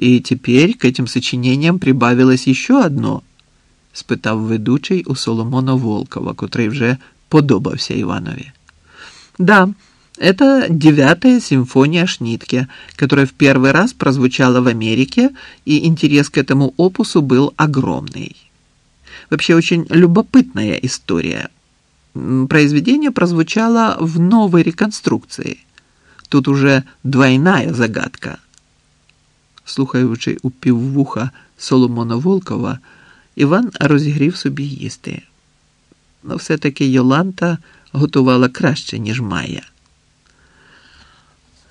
И теперь к этим сочинениям прибавилось еще одно, спитав ведучий у Соломона Волкова, котрий вже подобався Иванове. Да, это девятая симфония Шнитке, которая в первый раз прозвучала в Америке, и интерес к этому опусу был огромный. Вообще очень любопытная история. Произведение прозвучало в новой реконструкции. Тут уже двойная загадка. Слухаючи у піввуха Соломона Волкова, Іван розігрів собі їсти. Но все-таки Йоланта готувала краще, ніж Майя.